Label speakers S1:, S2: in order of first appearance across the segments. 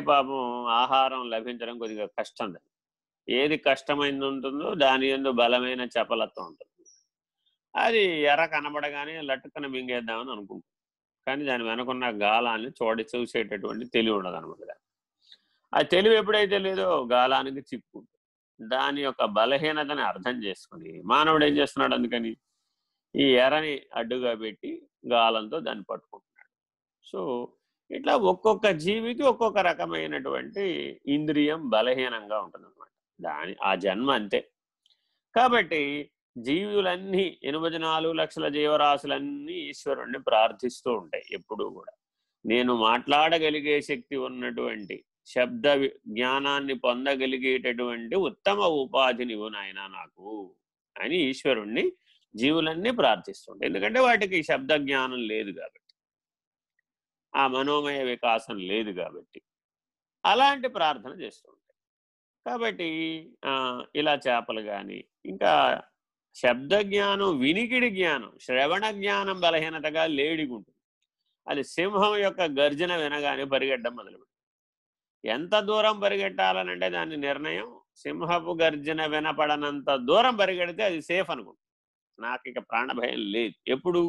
S1: పాపం ఆహారం లభించడం కొద్దిగా కష్టం. ఏది కష్టమైంది ఉంటుందో దాని ఎందు బలమైన చపలత్వం ఉంటుంది. అది ఎర్ర కనబడగానే లట్టుకన మింగేద్దామని అనుకుంటుంది కానీ దాని వెనకున్న గాలాన్ని చూడ చూసేటటువంటి తెలివి ఉండదు అనమాట ఆ తెలివి ఎప్పుడైతే లేదో గాలానికి చిక్కుంటుంది దాని యొక్క బలహీనతని అర్థం చేసుకుని మానవుడు ఏం చేస్తున్నాడు అందుకని ఈ ఎర్రని అడ్డుగా పెట్టి గాలంతో దాన్ని పట్టుకుంటున్నాడు. సో ఇట్లా ఒక్కొక్క జీవికి ఒక్కొక్క రకమైనటువంటి ఇంద్రియం బలహీనంగా ఉంటుందన్నమాట. దాని ఆ జన్మ అంతే. కాబట్టి జీవులన్నీ ఎనభై నాలుగు లక్షల జీవరాశులన్నీ ఈశ్వరుణ్ణి ప్రార్థిస్తూ ఉంటాయి ఎప్పుడూ కూడా. నేను మాట్లాడగలిగే శక్తి ఉన్నటువంటి శబ్ద జ్ఞానాన్ని పొందగలిగేటటువంటి ఉత్తమ ఉపాధినివు నాయన నాకు అని ఈశ్వరుణ్ణి జీవులన్నీ ప్రార్థిస్తుంటాయి ఎందుకంటే వాటికి శబ్ద జ్ఞానం లేదు కాబట్టి. ఆ మనోమయ వికాసం లేదు కాబట్టి. అలాంటి ప్రార్థన చేస్తుంటాయి కాబట్టి ఇలా చేపలు కానీ ఇంకా శబ్ద జ్ఞానం వినికిడి జ్ఞానం శ్రవణ జ్ఞానం బలహీనతగా లేడిగుంటుంది. అది సింహం యొక్క గర్జన వినగానే పరిగెట్టడం మొదలుపెట్టింది ఎంత దూరం పరిగెట్టాలనంటే దాని నిర్ణయం సింహపు గర్జన వినపడనంత దూరం పరిగెడితే అది సేఫ్ అనుకుంటుంది. నాకు ఇక ప్రాణభయం లేదు. ఎప్పుడు?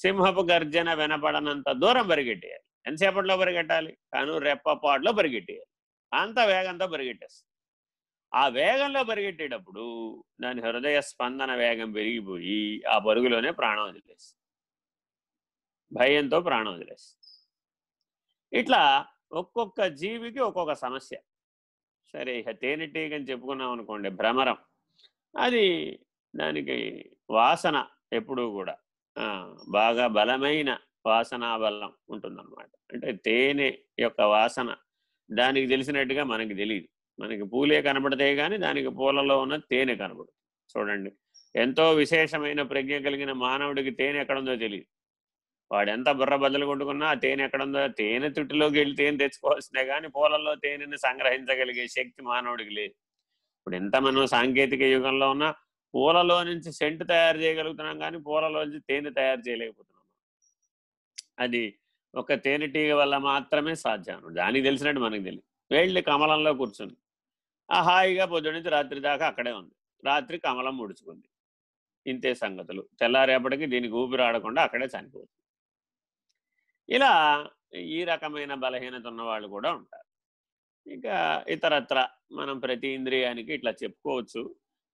S1: సింహపు గర్జన వినపడనంత దూరం పరిగెట్టేయాలి ఎంతసేపట్లో పరిగెట్టాలి కను రెప్పపాటులో పరిగెట్టేయాలి అంత వేగంతో పరిగెట్టేస్తుంది ఆ వేగంలో పరిగెట్టేటప్పుడు దాని హృదయ స్పందన వేగం పెరిగిపోయి ఆ పరుగులోనే ప్రాణం వదిలేస్తుంది భయంతో ప్రాణం వదిలేస్తుంది ఇట్లా ఒక్కొక్క జీవికి ఒక్కొక్క సమస్య. సరే ఇక తేనెటీగని చెప్పుకున్నాం అనుకోండి భ్రమరం. అది దానికి వాసన ఎప్పుడూ కూడా. బాగా బలమైన వాసనా బలం ఉంటుందన్నమాట. అంటే తేనె యొక్క వాసన దానికి తెలిసినట్టుగా మనకి తెలియదు మనకి పూలే కనబడతాయి కానీ దానికి పూలలో ఉన్న తేనె కనబడుతుంది. చూడండి. ఎంతో విశేషమైన ప్రజ్ఞ కలిగిన మానవుడికి తేనె ఎక్కడుందో తెలియదు వాడు ఎంత బుర్ర బద్దలు కొట్టుకున్నా ఆ తేనె ఎక్కడుందో తేనె తుట్టిలోకి వెళ్ళి తేనె తెచ్చుకోవాల్సిందే కానీ పూలలో తేనెని సంగ్రహించగలిగే శక్తి మానవుడికి లేదు. ఇప్పుడు ఎంత మనం సాంకేతిక యుగంలో ఉన్నా పూలలో నుంచి సెంటు తయారు చేయగలుగుతున్నాం కానీ పూలలో నుంచి తేనె తయారు చేయలేకపోతున్నాం. అది ఒక తేనెటీగ వల్ల మాత్రమే సాధ్యం. దానికి తెలిసినట్టు మనకు తెలియదు వెళ్ళి కమలంలో కూర్చుంది ఆ హాయిగా పొద్దు నుంచి రాత్రి దాకా అక్కడే ఉంది. రాత్రి కమలం ముడుచుకుంది. ఇంతే సంగతులు. తెల్లారేపటికి దీనికి ఊపిరి ఆడకుండా అక్కడే చనిపోతుంది. ఇలా ఈ రకమైన బలహీనత ఉన్న వాళ్ళు కూడా ఉంటారు. ఇంకా ఇతరత్ర మనం ప్రతి ఇంద్రియానికి ఇట్లా చెప్పుకోవచ్చు.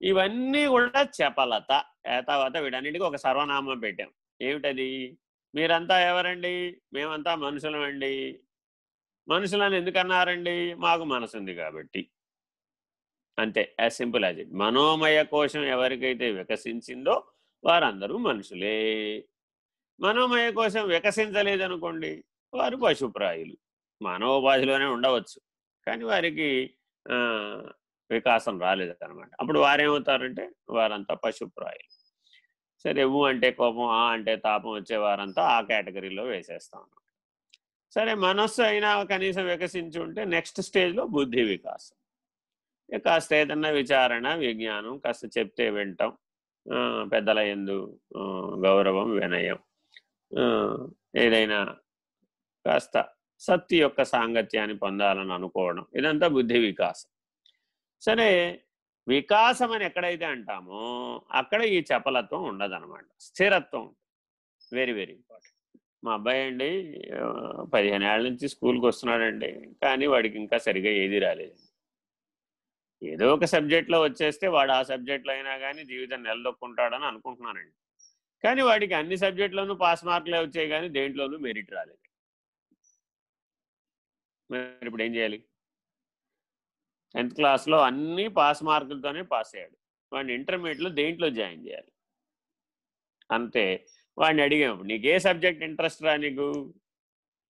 S1: ఇవన్నీ కూడా చెప్పలత. ఏతావత వీటన్నిటికీ ఒక సర్వనామం పెట్టాం. ఏమిటది? మీరంతా ఎవరండి? మేమంతా మనుషులమండి. మనుషులని ఎందుకన్నారండి? మాకు మనసుంది కాబట్టి. అంతే. As simple as it. మనోమయ కోశం ఎవరికైతే వికసించిందో వారందరూ మనుషులే. మనోమయ కోశం వికసించలేదనుకోండి వారు పశుప్రాయులు. మానవోపాధిలోనే ఉండవచ్చు. కానీ వారికి వికాసం రాలేదన్నమాట. అప్పుడు వారేమవుతారంటే వారంతా పశుప్రాయులు. సరే ఊ అంటే కోపం ఆ అంటే తాపం వచ్చే వారంతా ఆ కేటగిరీలో వేసేస్తాం సరే మనస్సు అయినా కనీసం వికసించి ఉంటే నెక్స్ట్ స్టేజ్లో బుద్ధి వికాసం. కాస్త ఏదన్నా విచారణ విజ్ఞానం కాస్త చెప్తే వింటాం. పెద్దల ఎందు గౌరవం వినయం. ఏదైనా కాస్త సత్తి యొక్క సాంగత్యాన్ని పొందాలని అనుకోవడం ఇదంతా బుద్ధి వికాసం. సరే వికాసం అని ఎక్కడైతే అంటామో అక్కడ ఈ చపలత్వం ఉండదన్నమాట స్థిరత్వం వెరీ వెరీ ఇంపార్టెంట్ మా అబ్బాయి అండి పదిహేను ఏళ్ళ నుంచి స్కూల్కి వస్తున్నాడండి కానీ వాడికి ఇంకా సరిగా ఏది రాలేదు. ఏదో ఒక సబ్జెక్ట్లో వచ్చేస్తే వాడు ఆ సబ్జెక్ట్లో అయినా కానీ జీవితం నిలదొక్కుంటాడని అనుకుంటున్నానండి. కానీ వాడికి అన్ని సబ్జెక్టులోనూ పాస్ మార్కులే వచ్చాయి కానీ దేంట్లోనూ మెరిట్ రాలేదు. మరి ఇప్పుడు ఏం చేయాలి? టెన్త్ క్లాస్లో అన్ని పాస్ మార్కులతోనే పాస్ అయ్యాడు. వాడిని ఇంటర్మీడియట్లో దేంట్లో జాయిన్ చేయాలి? అంతే. వాడిని అడిగాము నీకు ఏ సబ్జెక్ట్ ఇంట్రెస్ట్ రా నీకు?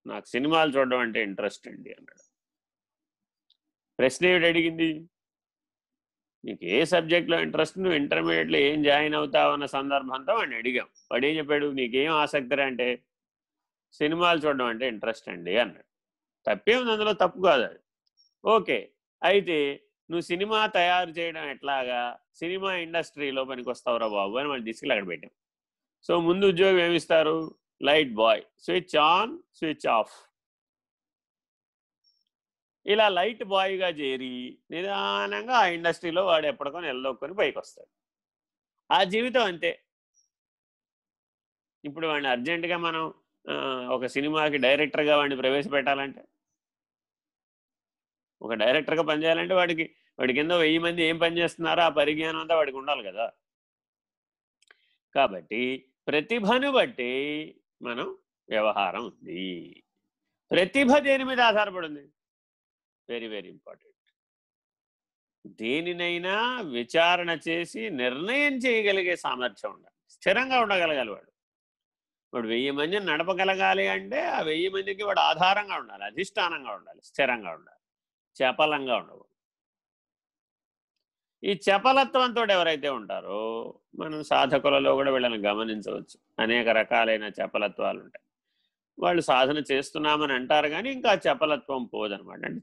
S1: నాకు సినిమాలు చూడడం అంటే ఇంట్రెస్ట్ అండి అన్నాడు. ప్రశ్న ఏమిటి అడిగింది? నీకు ఏ సబ్జెక్ట్లో ఇంట్రెస్ట్? నువ్వు ఇంటర్మీడియట్లో ఏం జాయిన్ అవుతావు? అన్న సందర్భంతో వాడిని అడిగాం. వాడు ఏం చెప్పాడు? నీకేం ఆసక్తి అంటే సినిమాలు చూడడం అంటే ఇంట్రెస్ట్ అండి అన్నాడు. తప్పేముంది అందులో? తప్పు కాదు అది. ఓకే. అయితే నువ్వు సినిమా తయారు చేయడం ఎట్లాగా? సినిమా ఇండస్ట్రీలో పనికి వస్తావురా బాబు అని వాళ్ళు తీసుకెళ్ళి అక్కడ పెట్టాం. సో ముందు ఉద్యోగం ఏమిస్తారు? Light boy. Switch on switch off. ఇలా లైట్ బాయ్గా చేరి నిదానంగా ఆ ఇండస్ట్రీలో వాడు ఎప్పటికో నిలదొక్కుని పైకి వస్తాడు ఆ జీవితం అంతే. ఇప్పుడు వాడిని అర్జెంటుగా మనం ఒక సినిమాకి డైరెక్టర్గా వాడిని ప్రవేశపెట్టాలంటే ఒక డైరెక్టర్గా పనిచేయాలంటే వాడికి వాడి కింద వెయ్యి మంది ఏం పని చేస్తున్నారో ఆ పరిజ్ఞానం అంతా వాడికి ఉండాలి కదా. కాబట్టి ప్రతిభను బట్టి మనం వ్యవహారం ఉంది. ప్రతిభ దేని మీద ఆధారపడింది? Very very important. దేనినైనా విచారణ చేసి నిర్ణయం చేయగలిగే సామర్థ్యం ఉండాలి. స్థిరంగా ఉండగలగాలి వాడు. వాడు వెయ్యి మందిని నడపగలగాలి అంటే ఆ వెయ్యి మందికి వాడు ఆధారంగా ఉండాలి అధిష్టానంగా ఉండాలి స్థిరంగా ఉండాలి. చపలంగా ఉండవు ఈ చపలత్వంతో ఎవరైతే ఉంటారో మనం సాధకులలో కూడా వీళ్ళని గమనించవచ్చు. అనేక రకాలైన చపలత్వాలు ఉంటాయి. వాళ్ళు సాధన చేస్తున్నామని అంటారు కానీ ఇంకా చపలత్వం పోదనమాట. అంటే